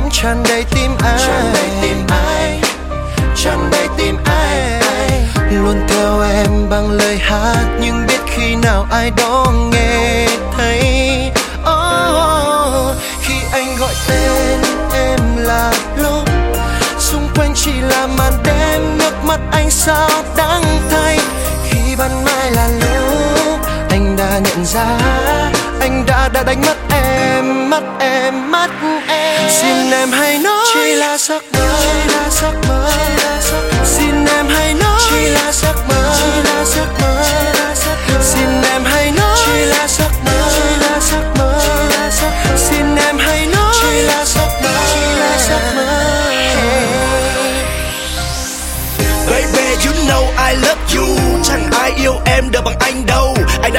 vẫn tràn đầy tim ai. Tràn đầy tim ai tràn đầy tim ai. Luôn theo em bằng lời hát nhưng biết khi nào ai đó nghe thấy. Oh, khi anh gọi tên em là lúc xung quanh chỉ là màn đêm nước mắt anh sao đắng thay. Khi ban mai là lúc anh đã nhận ra anh đã đã đánh mất em mất em mất em xin em hãy nói chỉ là giấc mơ chỉ là giấc mơ xin em hãy nói chỉ là giấc mơ chỉ là giấc mơ xin em hãy nói chỉ là giấc mơ chỉ là giấc mơ xin em hãy nói chỉ là giấc mơ chỉ là giấc mơ Baby you know I love you Chẳng ai yêu em được bằng anh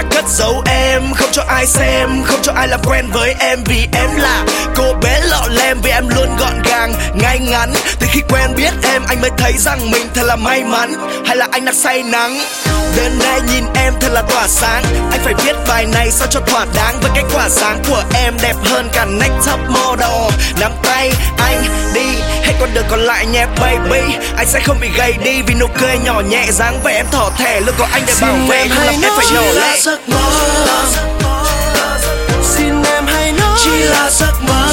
đã cất giấu em. Không cho ai xem Không cho ai làm quen với em. Vì em là cô bé lọ lem Vì em luôn gọn gàng, ngay ngắn. Từ khi quen biết em Anh mới thấy rằng mình thật là may mắn Hay là anh đang say nắng. Đến nay nhìn em thật là tỏa sáng. Anh phải viết bài này sao cho thỏa đáng Với cái quả sáng của em. Đẹp hơn cả next top model Nắm tay anh đi Hết con đường còn lại nhé baby. Anh sẽ không bị gầy đi Vì nụ cười nhỏ nhẹ dáng vẻ em thỏ thẻ. Luôn có anh để bảo vệ Không làm em phải nhỏ lệ xin em hãy nói. Chỉ là giấc mơ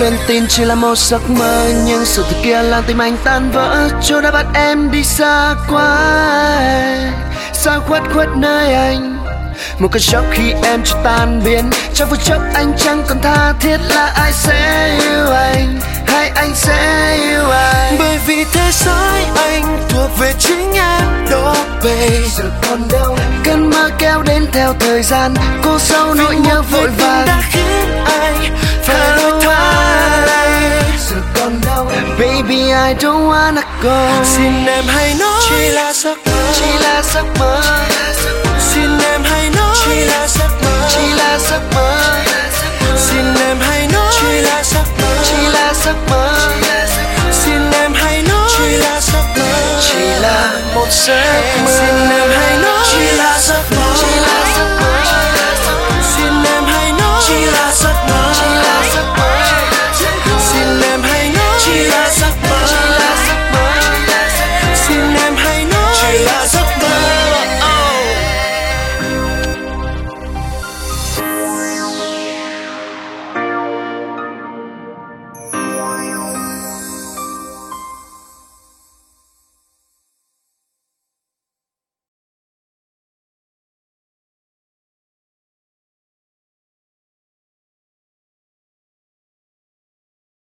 luôn tin chỉ là một giấc mơ nhưng sự thật kia làm tim anh tan vỡ. Cho đã bắt em đi xa quá xa khuất khuất nơi anh. Một cơn sốc khi em cho tan biến trong phút chốc anh chẳng còn tha thiết là ai sẽ yêu anh hay anh sẽ yêu anh. Bởi vì thế giới anh thuộc về chính em đổ về giờ còn đâu cơn mơ kéo đến theo thời gian. Cô sâu nỗi nhớ vội vàng. đã khiến anh phải I don't wanna go xin em hãy nói. Chỉ là giấc mơ. Chỉ là giấc mơ. Xin em hãy nói. Chỉ là giấc mơ. Chỉ là giấc mơ. Xin em hãy nói. Chỉ là giấc mơ. Chỉ là giấc mơ. Xin em hãy nói. Chỉ là giấc mơ. Chỉ là một giấc mơ. xin em hãy